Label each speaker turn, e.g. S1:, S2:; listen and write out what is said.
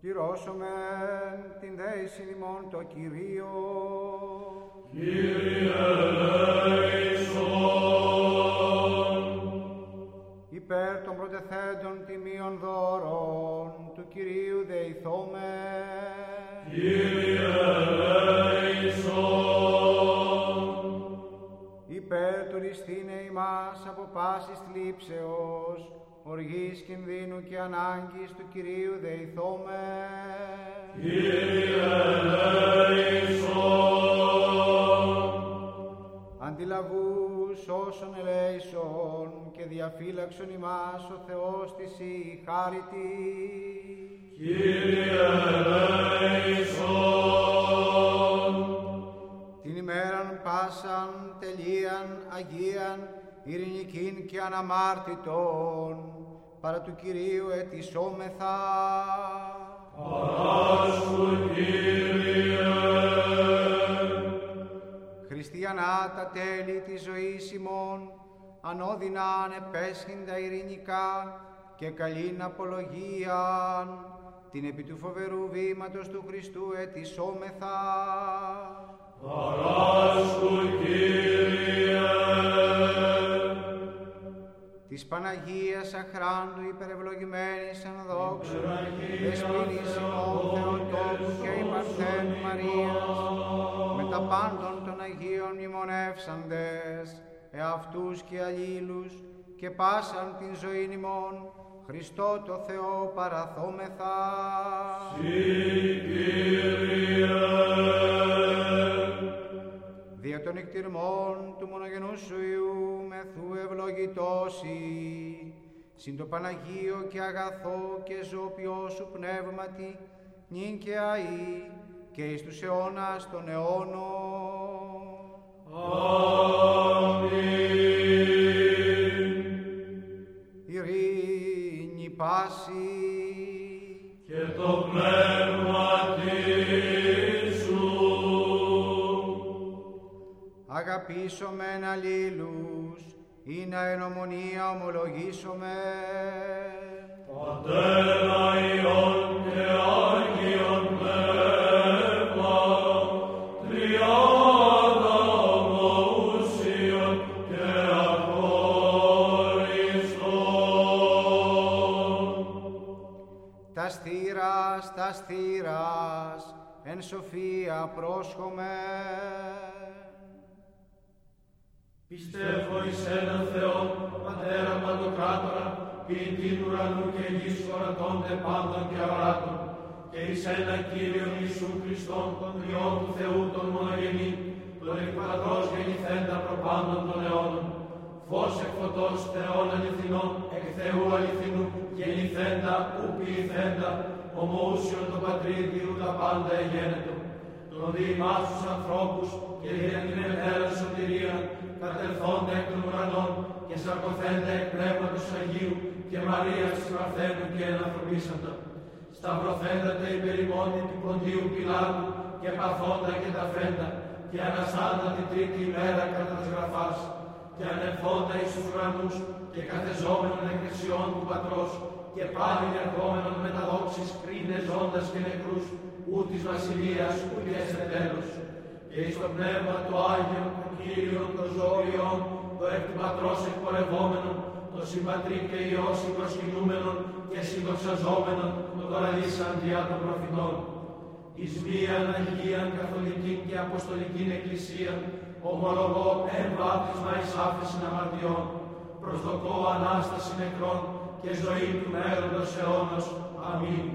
S1: Κυρώσομεν την δέηση ημών το Κυρίο.
S2: Κύριε ελέησον.
S1: Υπέρ των προτεθέντων τιμίων δώρων του Κυρίου δεηθώμε.
S2: Κύριε ελέησον.
S1: Υπέρ του ρηστήνε ημάς από πάσης θλίψεως, οργής κινδύνου και ανάγκης του Κυρίου δεηθώμε.
S2: Κύριε ελέησον.
S1: Αντιλαβούς όσων ελέησον και διαφύλαξον ημάς ο Θεός της η χάριτη.
S2: Κύριε ελέησον.
S1: Την ημέραν πάσαν τελείαν αγίαν ειρηνικήν και αναμάρτητον παρά του Κυρίου ετισόμεθα.
S2: Παράσου, Κύριε.
S1: Χριστιανά τα τέλη της ζωής ημών, ανώδυναν επέσχυντα ειρηνικά και καλήν απολογίαν, την επί του φοβερού βήματος του Χριστού ετισόμεθα.
S2: Παράσου,
S1: Παναγίας αχράντου υπερευλογημένης εν δόξου, δεσποινής ημών Θεοτόκου και η Παρθένου Μαρίας, με τα πάντων των Αγίων μνημονεύσαντες, εαυτούς και αλλήλους, και πάσαν την ζωήν ημών, Χριστό το Θεό παραθόμεθα. Δια των εκτιρμών του μονογενούς σου Υιού μεθού ευλογητώσει, συν το Παναγίο και αγαθό και ζωπιό σου πνεύματι, νυν και αΐ και εις τους αιώνας των αιώνων. Ειρήνη πάση,
S2: Και το πνεύμα
S1: αγαπήσομεν αλλήλους, ή να εν ομονία ομολογήσομεν.
S2: Πατέρα Υιόν και Άγιον Πνεύμα, τριάδα ομοούσιον και αχώριστον.
S1: Τα στήρας, τα στήρας, εν σοφία πρόσχομαι.
S3: Πιστεύω εις έναν Θεό, Πατέρα Παντοκράτορα, ποιητή του ουρανού και γης ορατώνται πάντων και αοράτων, και εις ένα Κύριον Ιησού Χριστόν, τον Υιόν του Θεού τον μονογενή, τον εκ Πατρός γεννηθέντα προπάντων των αιώνων, φως εκ φωτός Θεών αληθινών, εκ Θεού αληθινού, γεννηθέντα, ου ποιηθέντα, ομοούσιον το πατρίδιου τα πάντα εγένετο, τον διημάς τους ανθρώπους και για την ελέρα σωτηρία, κατελθόντα εκ των ουρανών και σαρκωθέντα εκ πνεύματος Αγίου και Μαρίας της Παρθένου και ενανθρωπίσαντα. Σταυρωθέντα τα υπερημόνη του Ποντίου Πιλάτου και παθόντα και τα φέντα και αναστάντα την τρίτη ημέρα κατά της γραφάς και ανελθόντα εις τους ουρανούς και καθεζόμενον εκ δεξιών του Πατρός και πάλι ερχόμενον με τα δόξης κρίνες ζώντας και νεκρούς ού της βασιλείας ού και σε τέλος και εις το πνεύμα το Άγιο, το Κύριο, το ζώιον, το εκ του Πατρός εκπορευόμενον, το συμπατρί και Υιός προσκυνούμενον και συνδοξαζόμενον, το παραλύσαν διά των προφητών. Εις μίαν Αγίαν Καθολική και Αποστολική Εκκλησία, ομολογώ εν βάπτισμα εις άφησιν αμαρτιών, προσδοκώ Ανάσταση νεκρών και ζωή του μέλλοντος αιώνος. Αμήν.